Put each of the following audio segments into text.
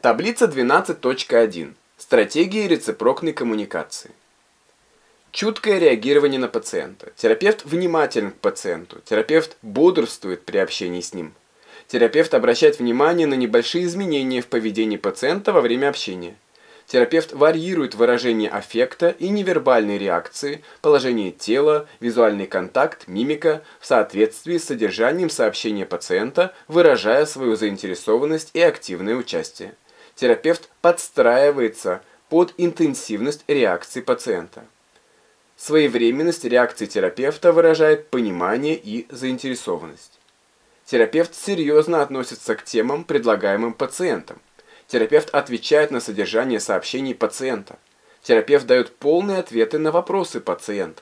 Таблица 12.1. Стратегии рецепрокной коммуникации. Чуткое реагирование на пациента. Терапевт внимателен к пациенту. Терапевт бодрствует при общении с ним. Терапевт обращает внимание на небольшие изменения в поведении пациента во время общения. Терапевт варьирует выражение аффекта и невербальной реакции, положение тела, визуальный контакт, мимика в соответствии с содержанием сообщения пациента, выражая свою заинтересованность и активное участие. Терапевт подстраивается под интенсивность реакции пациента. Своевременность реакции терапевта выражает понимание и заинтересованность. Терапевт серьезно относится к темам, предлагаемым пациентом. Терапевт отвечает на содержание сообщений пациента. Терапевт дает полные ответы на вопросы пациента.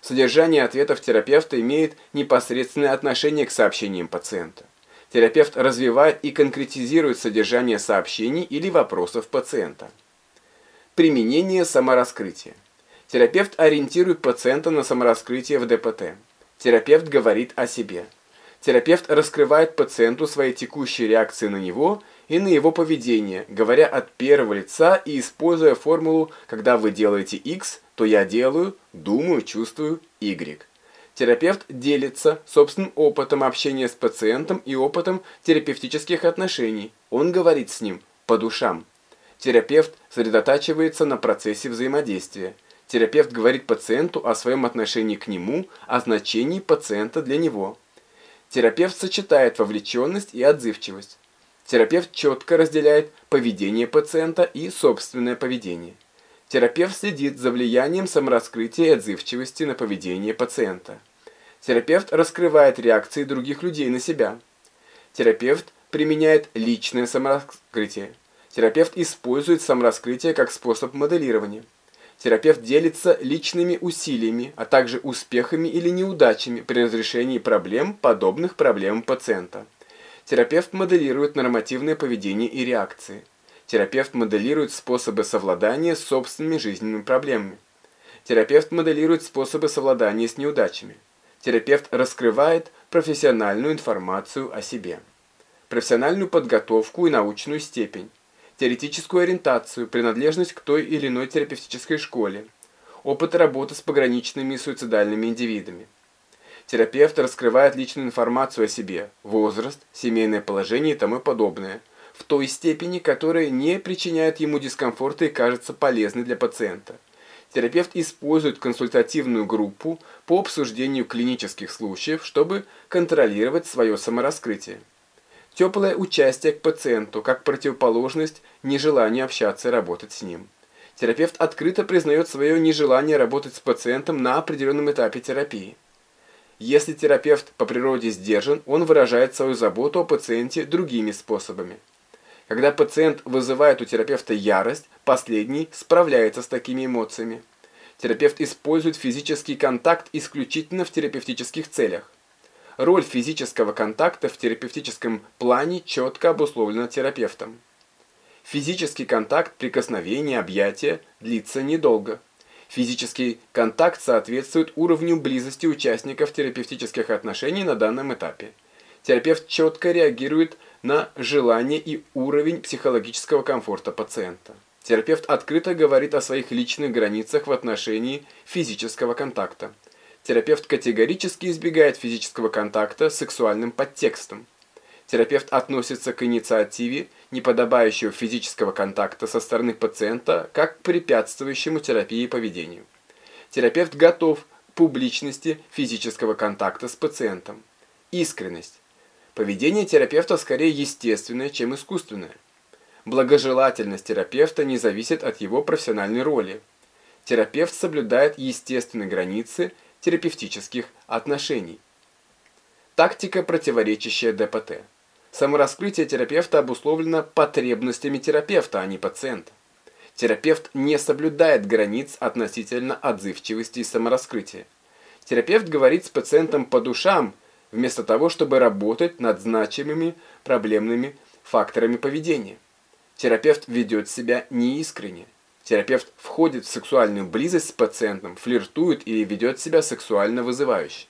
Содержание ответов терапевта имеет непосредственное отношение к сообщениям пациента. Терапевт развивает и конкретизирует содержание сообщений или вопросов пациента. Применение самораскрытия. Терапевт ориентирует пациента на самораскрытие в ДПТ. Терапевт говорит о себе. Терапевт раскрывает пациенту свои текущие реакции на него и на его поведение, говоря от первого лица и используя формулу «когда вы делаете X, то я делаю, думаю, чувствую Y». Терапевт делится собственным опытом общения с пациентом и опытом терапевтических отношений. Он говорит с ним по душам. Терапевт сосредотачивается на процессе взаимодействия. Терапевт говорит пациенту о своем отношении к нему, о значении пациента для него. Терапевт сочетает вовлеченность и отзывчивость. Терапевт четко разделяет поведение пациента и собственное поведение. Терапевт следит за влиянием самораскрытия и отзывчивости на поведение пациента. Терапевт раскрывает реакции других людей на себя. Терапевт применяет личное самораскрытие. Терапевт использует самораскрытие как способ моделирования. Терапевт делится личными усилиями, а также успехами или неудачами при разрешении проблем, подобных проблемам пациента. Терапевт моделирует нормативное поведение и реакции. Терапевт моделирует способы совладания с собственными жизненными проблемами. Терапевт моделирует способы совладания с неудачами. Терапевт раскрывает профессиональную информацию о себе. Профессиональную подготовку и научную степень теоретическую ориентацию, принадлежность к той или иной терапевтической школе, опыт работы с пограничными и суицидальными индивидами. Терапевт раскрывает личную информацию о себе, возраст, семейное положение и тому подобное, в той степени, которая не причиняет ему дискомфорта и кажется полезной для пациента. Терапевт использует консультативную группу по обсуждению клинических случаев, чтобы контролировать свое самораскрытие. Теплое участие к пациенту, как противоположность нежеланию общаться и работать с ним. Терапевт открыто признает свое нежелание работать с пациентом на определенном этапе терапии. Если терапевт по природе сдержан, он выражает свою заботу о пациенте другими способами. Когда пациент вызывает у терапевта ярость, последний справляется с такими эмоциями. Терапевт использует физический контакт исключительно в терапевтических целях. Роль физического контакта в терапевтическом плане четко обусловлена терапевтом. Физический контакт, прикосновение, объятие длится недолго. Физический контакт соответствует уровню близости участников терапевтических отношений на данном этапе. Терапевт четко реагирует на желание и уровень психологического комфорта пациента. Терапевт открыто говорит о своих личных границах в отношении физического контакта. Терапевт категорически избегает физического контакта с сексуальным подтекстом. Терапевт относится к инициативе неподобающего физического контакта со стороны пациента как к препятствующему терапии поведению. Терапевт готов к публичности физического контакта с пациентом. Искренность. Поведение терапевта скорее естественное, чем искусственное. Благожелательность терапевта не зависит от его профессиональной роли. Терапевт соблюдает естественные границы терапевтических отношений. Тактика, противоречащая ДПТ. Самораскрытие терапевта обусловлено потребностями терапевта, а не пациента. Терапевт не соблюдает границ относительно отзывчивости и самораскрытия. Терапевт говорит с пациентом по душам, вместо того, чтобы работать над значимыми проблемными факторами поведения. Терапевт ведет себя неискренне. Терапевт входит в сексуальную близость с пациентом, флиртует или ведет себя сексуально вызывающе.